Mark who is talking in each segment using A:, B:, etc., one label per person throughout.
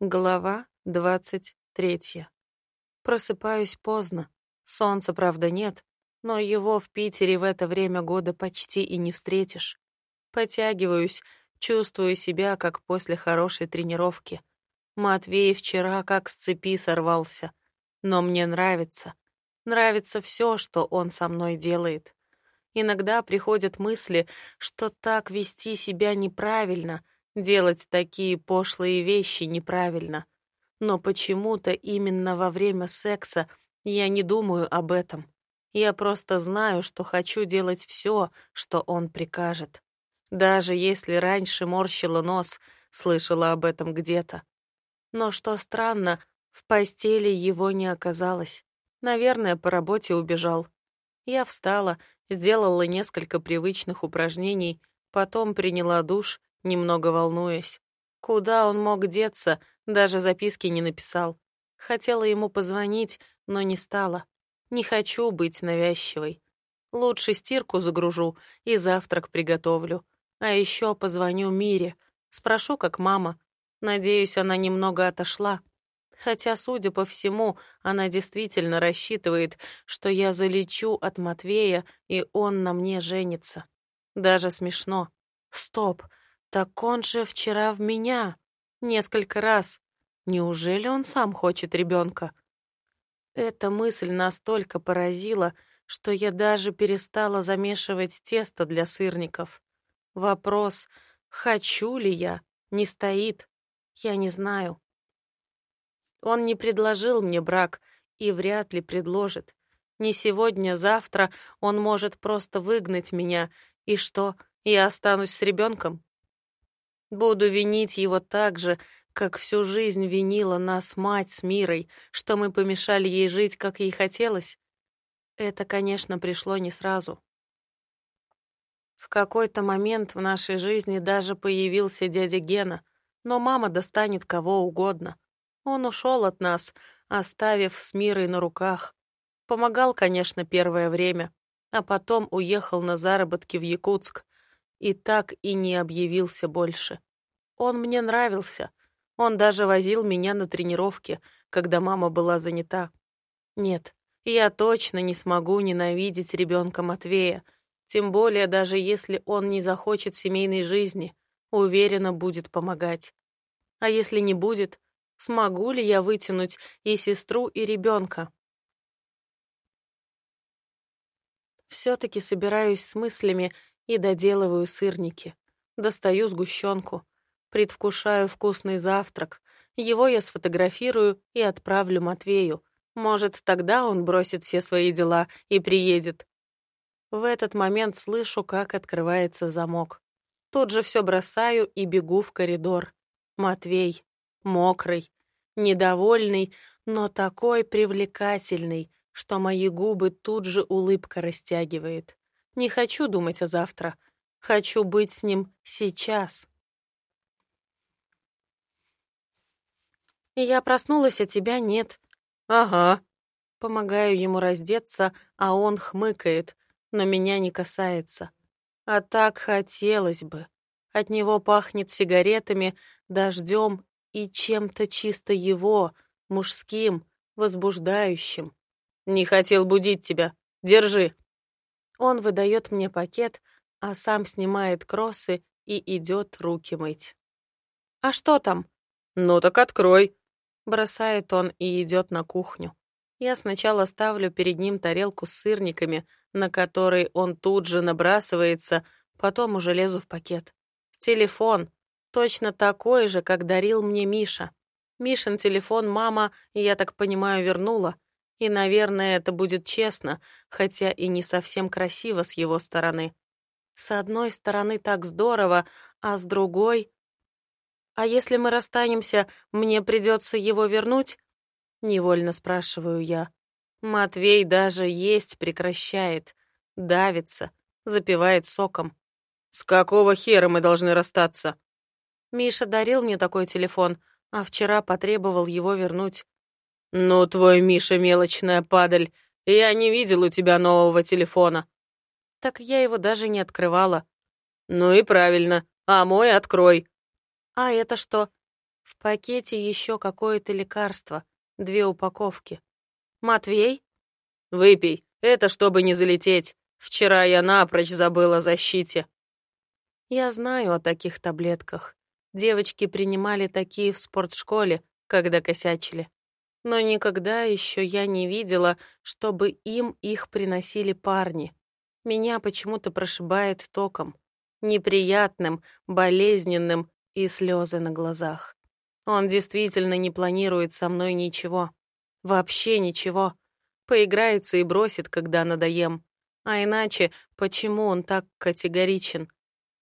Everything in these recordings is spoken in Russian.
A: Глава двадцать третья. Просыпаюсь поздно. Солнца, правда, нет, но его в Питере в это время года почти и не встретишь. Потягиваюсь, чувствую себя, как после хорошей тренировки. Матвей вчера как с цепи сорвался. Но мне нравится. Нравится все, что он со мной делает. Иногда приходят мысли, что так вести себя неправильно — Делать такие пошлые вещи неправильно. Но почему-то именно во время секса я не думаю об этом. Я просто знаю, что хочу делать все, что он прикажет. Даже если раньше морщила нос, слышала об этом где-то. Но что странно, в постели его не оказалось. Наверное, по работе убежал. Я встала, сделала несколько привычных упражнений, потом приняла душ немного волнуясь. Куда он мог деться, даже записки не написал. Хотела ему позвонить, но не стала. Не хочу быть навязчивой. Лучше стирку загружу и завтрак приготовлю. А еще позвоню Мире, спрошу, как мама. Надеюсь, она немного отошла. Хотя, судя по всему, она действительно рассчитывает, что я залечу от Матвея, и он на мне женится. Даже смешно. Стоп, так он же вчера в меня. Несколько раз. Неужели он сам хочет ребенка? Эта мысль настолько поразила, что я даже перестала замешивать тесто для сырников. Вопрос, хочу ли я, не стоит. Я не знаю. Он не предложил мне брак и вряд ли предложит. Не сегодня, завтра он может просто выгнать меня, и что, я останусь с ребенком? Буду винить его так же, как всю жизнь винила нас мать с Мирой, что мы помешали ей жить, как ей хотелось. Это, конечно, пришло не сразу. В какой-то момент в нашей жизни даже появился дядя Гена, но мама достанет кого угодно. Он ушел от нас, оставив с Мирой на руках. Помогал, конечно, первое время, а потом уехал на заработки в Якутск и так и не объявился больше. Он мне нравился. Он даже возил меня на тренировки, когда мама была занята. Нет, я точно не смогу ненавидеть ребенка Матвея, тем более даже если он не захочет семейной жизни, уверенно будет помогать. А если не будет, смогу ли я вытянуть и сестру, и ребенка? Все-таки собираюсь с мыслями и доделываю сырники. Достаю сгущенку. Предвкушаю вкусный завтрак. Его я сфотографирую и отправлю Матвею. Может, тогда он бросит все свои дела и приедет. В этот момент слышу, как открывается замок. Тут же все бросаю и бегу в коридор. Матвей. Мокрый. Недовольный, но такой привлекательный, что мои губы тут же улыбка растягивает. Не хочу думать о завтра. Хочу быть с ним сейчас. Я проснулась, а тебя нет. Ага. Помогаю ему раздеться, а он хмыкает, но меня не касается. А так хотелось бы. От него пахнет сигаретами, дождем и чем-то чисто его, мужским, возбуждающим. Не хотел будить тебя. Держи. Он выдает мне пакет, а сам снимает кроссы и идет руки мыть. «А что там?» «Ну так открой», Бросает он и идет на кухню. Я сначала ставлю перед ним тарелку с сырниками, на который он тут же набрасывается, потом уже лезу в пакет. Телефон. Точно такой же, как дарил мне Миша. Мишин телефон мама, я так понимаю, вернула. И, наверное, это будет честно, хотя и не совсем красиво с его стороны. С одной стороны так здорово, а с другой «А если мы расстанемся, мне придется его вернуть?» Невольно спрашиваю я. Матвей даже есть прекращает, давится, запивает соком. «С какого хера мы должны расстаться?» Миша дарил мне такой телефон, а вчера потребовал его вернуть. «Ну, твой Миша мелочная падаль. Я не видел у тебя нового телефона». Так я его даже не открывала. «Ну и правильно. А мой открой. «А это что?» В пакете еще какое-то лекарство, две упаковки. «Матвей?»
B: «Выпей, это чтобы не залететь. Вчера я напрочь забыла о защите».
A: Я знаю о таких таблетках. Девочки принимали такие в спортшколе, когда косячили. Но никогда еще я не видела, чтобы им их приносили парни. Меня почему-то прошибает током. Неприятным, болезненным и слезы на глазах. Он действительно не планирует со мной ничего. Вообще ничего. Поиграется и бросит, когда надоем. А иначе, почему он так категоричен?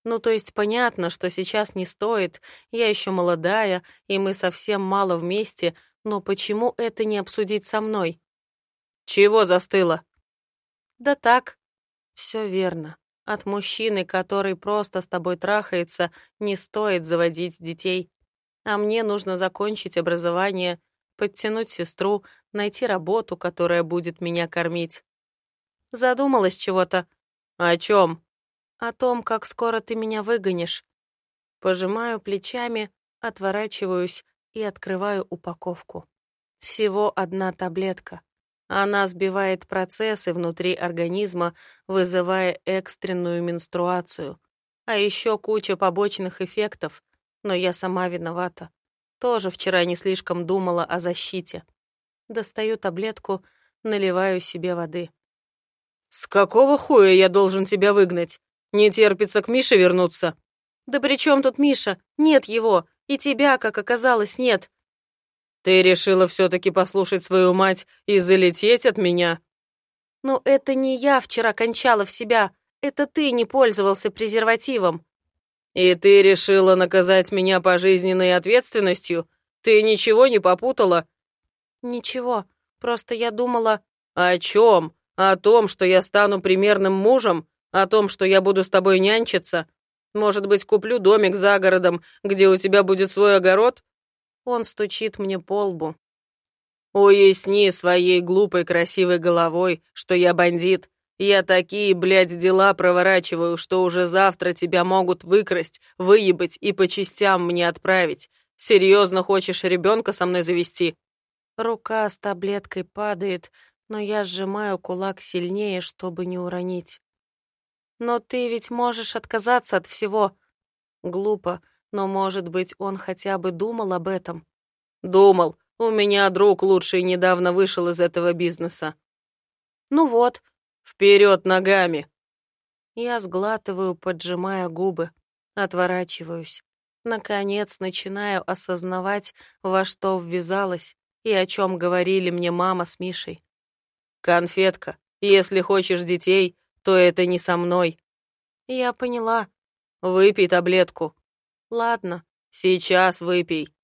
A: Ну, то есть понятно, что сейчас не стоит, я еще молодая, и мы совсем мало вместе, но почему это не обсудить со мной?
B: Чего застыло?
A: Да так. Все верно. От мужчины, который просто с тобой трахается, не стоит заводить детей. А мне нужно закончить образование, подтянуть сестру, найти работу, которая будет меня кормить. Задумалась чего-то.
B: О чем?
A: О том, как скоро ты меня выгонишь. Пожимаю плечами, отворачиваюсь и открываю упаковку. Всего одна таблетка. Она сбивает процессы внутри организма, вызывая экстренную менструацию. А еще куча побочных эффектов, но я сама виновата. Тоже вчера не слишком думала о защите. Достаю таблетку, наливаю себе воды.
B: «С какого хуя я должен тебя выгнать? Не терпится к Мише вернуться?»
A: «Да при чем тут Миша? Нет его. И тебя, как оказалось, нет».
B: «Ты решила все-таки послушать свою мать и залететь от меня?»
A: «Но это не я вчера кончала в себя. Это ты не пользовался презервативом».
B: «И ты решила наказать меня пожизненной ответственностью? Ты ничего не попутала?»
A: «Ничего. Просто я думала...»
B: «О чем? О том, что я стану примерным мужем? О том, что я буду с тобой нянчиться? Может быть, куплю домик за городом, где у тебя будет свой огород?»
A: Он стучит мне по лбу.
B: «Уясни своей глупой красивой головой, что я бандит. Я такие, блядь, дела проворачиваю, что уже завтра тебя могут выкрасть, выебать и по частям мне отправить. Серьезно хочешь ребенка со мной завести?»
A: Рука с таблеткой падает, но я сжимаю кулак сильнее, чтобы не уронить. «Но ты ведь можешь отказаться от всего». Глупо, но, может быть, он хотя бы думал об этом.
B: «Думал. У меня друг лучший недавно вышел из этого бизнеса».
A: «Ну вот».
B: «Вперед ногами!»
A: Я сглатываю, поджимая губы, отворачиваюсь. Наконец начинаю осознавать, во что ввязалась и о чем говорили мне мама с Мишей.
B: «Конфетка, если хочешь детей, то это не со мной».
A: «Я поняла».
B: «Выпей таблетку».
A: «Ладно».
B: «Сейчас выпей».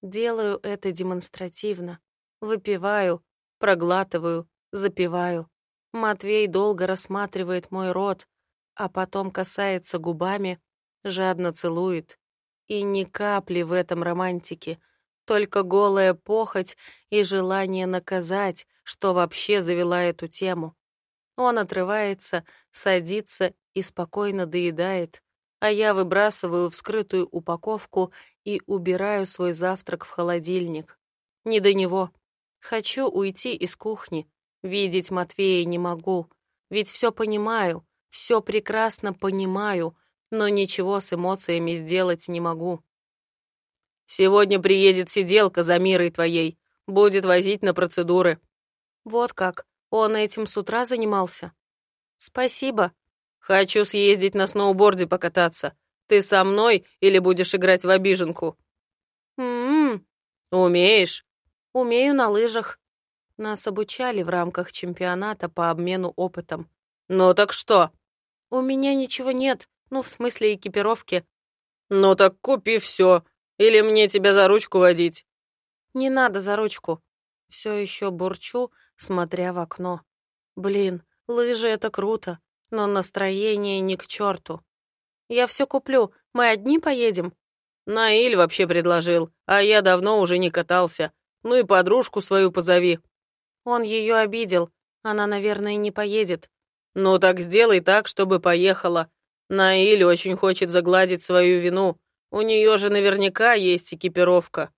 A: Делаю это демонстративно. Выпиваю, проглатываю, запиваю. Матвей долго рассматривает мой рот, а потом касается губами, жадно целует. И ни капли в этом романтики — только голая похоть и желание наказать, что вообще завела эту тему. Он отрывается, садится и спокойно доедает, а я выбрасываю вскрытую упаковку и убираю свой завтрак в холодильник. Не до него. Хочу уйти из кухни. Видеть Матвея не могу. Ведь все понимаю, все прекрасно понимаю, но ничего с эмоциями сделать не могу.
B: Сегодня приедет сиделка за мирой твоей, будет возить на процедуры».
A: «Вот как? Он этим с утра занимался?» «Спасибо».
B: «Хочу съездить на сноуборде покататься. Ты со мной или будешь играть в обиженку?»
A: «М-м-м».
B: «Умеешь?»
A: «Умею на лыжах». Нас обучали в рамках чемпионата по обмену опытом.
B: «Ну так что?»
A: «У меня ничего нет, ну, в смысле экипировки».
B: «Ну так купи все. Или мне тебя за ручку водить?»
A: «Не надо за ручку». Все еще бурчу, смотря в окно. «Блин, лыжи — это круто, но настроение ни к черту. Я все куплю, мы одни поедем?»
B: Наиль вообще предложил, а я давно уже не катался. Ну и подружку свою позови.
A: Он ее обидел, она, наверное, не поедет.
B: Ну так сделай так, чтобы поехала. Наиль очень хочет загладить свою вину. У нее же наверняка есть экипировка.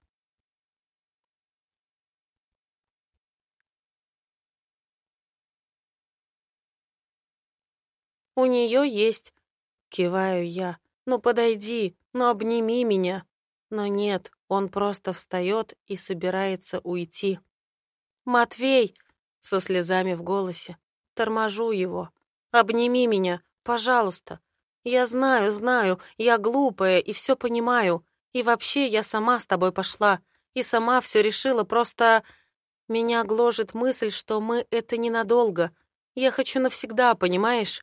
A: У нее есть. Киваю я. Ну подойди, ну обними меня. Но нет, он просто встает и собирается уйти. «Матвей!» — со слезами в голосе. Торможу его. «Обними меня, пожалуйста. Я знаю, знаю, я глупая и все понимаю. И вообще я сама с тобой пошла. И сама все решила, просто... Меня гложет мысль, что мы это ненадолго. Я хочу навсегда, понимаешь?»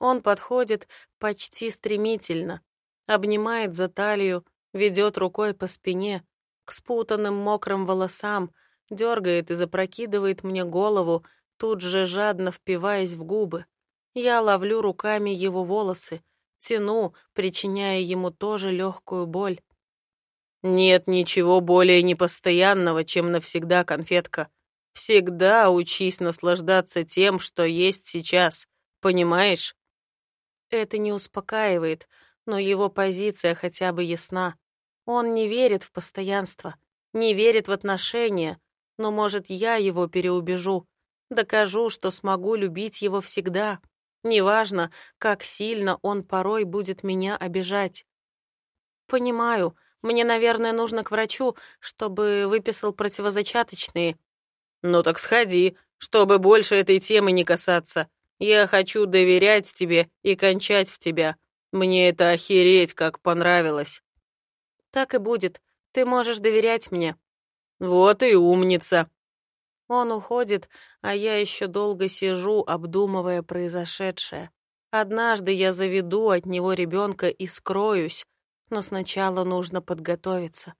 A: Он подходит почти стремительно, обнимает за талию, ведет рукой по спине, к спутанным мокрым волосам, дергает и запрокидывает мне голову, тут же жадно впиваясь в губы. Я ловлю руками его волосы, тяну, причиняя ему тоже легкую боль.
B: «Нет ничего более непостоянного, чем навсегда, конфетка. Всегда учись наслаждаться тем, что есть сейчас, понимаешь?»
A: Это не успокаивает, но его позиция хотя бы ясна. Он не верит в постоянство, не верит в отношения, но, может, я его переубежу, докажу, что смогу любить его всегда. Неважно, как сильно он порой будет меня обижать. Понимаю, мне, наверное, нужно к врачу, чтобы выписал противозачаточные.
B: Ну так сходи, чтобы больше этой темы не касаться. Я хочу доверять тебе и кончать в тебя. Мне это охереть как понравилось.
A: Так и будет. Ты можешь доверять мне.
B: Вот и умница.
A: Он уходит, а я еще долго сижу, обдумывая произошедшее. Однажды я заведу от него ребенка и скроюсь, но сначала нужно подготовиться.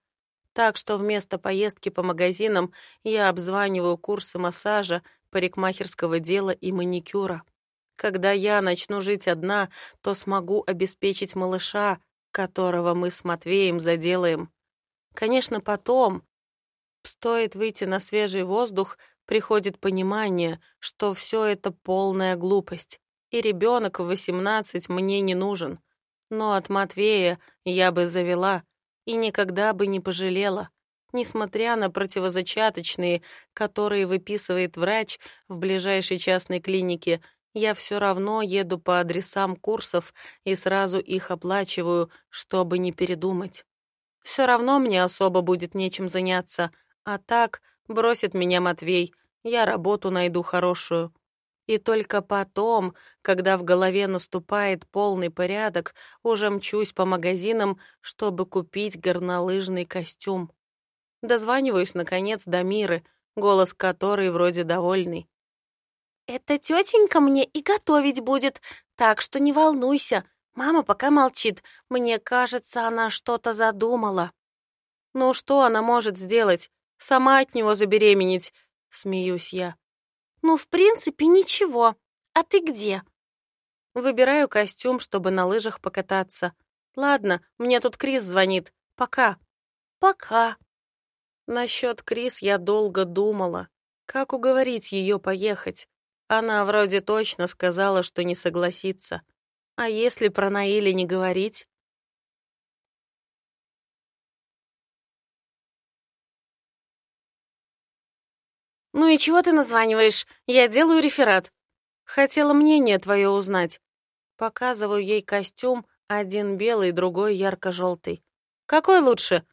A: Так что вместо поездки по магазинам я обзваниваю курсы массажа, парикмахерского дела и маникюра. Когда я начну жить одна, то смогу обеспечить малыша, которого мы с Матвеем заделаем. Конечно, потом, стоит выйти на свежий воздух, приходит понимание, что все это полная глупость, и ребенок в 18 мне не нужен. Но от Матвея я бы завела и никогда бы не пожалела, несмотря на противозачаточные, которые выписывает врач в ближайшей частной клинике — я все равно еду по адресам курсов и сразу их оплачиваю, чтобы не передумать. Все равно мне особо будет нечем заняться, а так бросит меня Матвей, я работу найду хорошую. И только потом, когда в голове наступает полный порядок, уже мчусь по магазинам, чтобы купить горнолыжный костюм. Дозваниваюсь, наконец, до Миры, голос которой вроде довольный. «Это тетенька мне и готовить будет, так что не волнуйся. Мама пока молчит. Мне кажется, она что-то задумала». «Ну что она может сделать? Сама от него забеременеть?» — смеюсь я. «Ну, в принципе, ничего. А ты где?» Выбираю костюм, чтобы на лыжах покататься. Ладно, мне тут Крис звонит. Пока. Пока. Насчет Крис я долго думала. Как уговорить ее поехать? Она вроде точно сказала, что не согласится. А если про Наиля не говорить? «Ну и чего ты названиваешь? Я делаю реферат. Хотела мнение твое узнать». Показываю ей костюм, один белый, другой ярко-желтый. «Какой лучше?»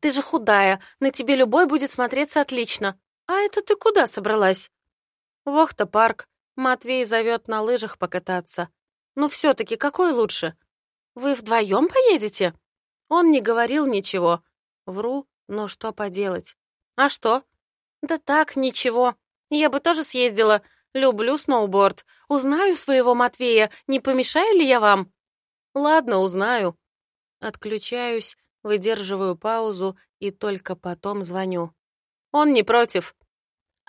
A: «Ты же худая, на тебе любой будет смотреться отлично. А это ты куда собралась?» Вохта-парк. Матвей зовет на лыжах покататься. Ну все-таки какой лучше? Вы вдвоем поедете? Он не говорил ничего. Вру, но что поделать? А что? Да так, ничего. Я бы тоже съездила. Люблю сноуборд. Узнаю своего Матвея, не помешаю ли я вам? Ладно, узнаю. Отключаюсь, выдерживаю паузу и только потом звоню. Он не против.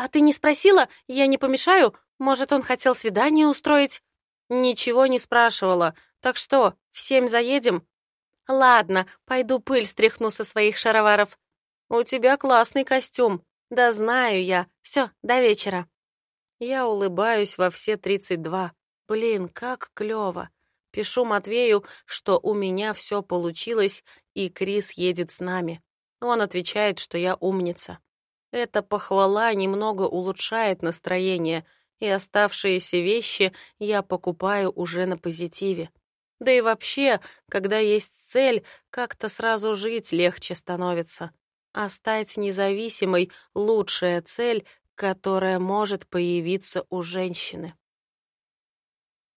A: «А ты не спросила? Я не помешаю? Может, он хотел свидание устроить?» «Ничего не спрашивала. Так что, в семь заедем?» «Ладно, пойду пыль стряхну со своих шароваров. У тебя классный костюм. Да знаю я. Все, до вечера». Я улыбаюсь во все тридцать два. Блин, как клёво. Пишу Матвею, что у меня все получилось, и Крис едет с нами. Он отвечает, что я умница. Эта похвала немного улучшает настроение, и оставшиеся вещи я покупаю уже на позитиве. Да и вообще, когда есть цель, как-то сразу жить легче становится. А стать независимой — лучшая цель, которая может появиться у женщины.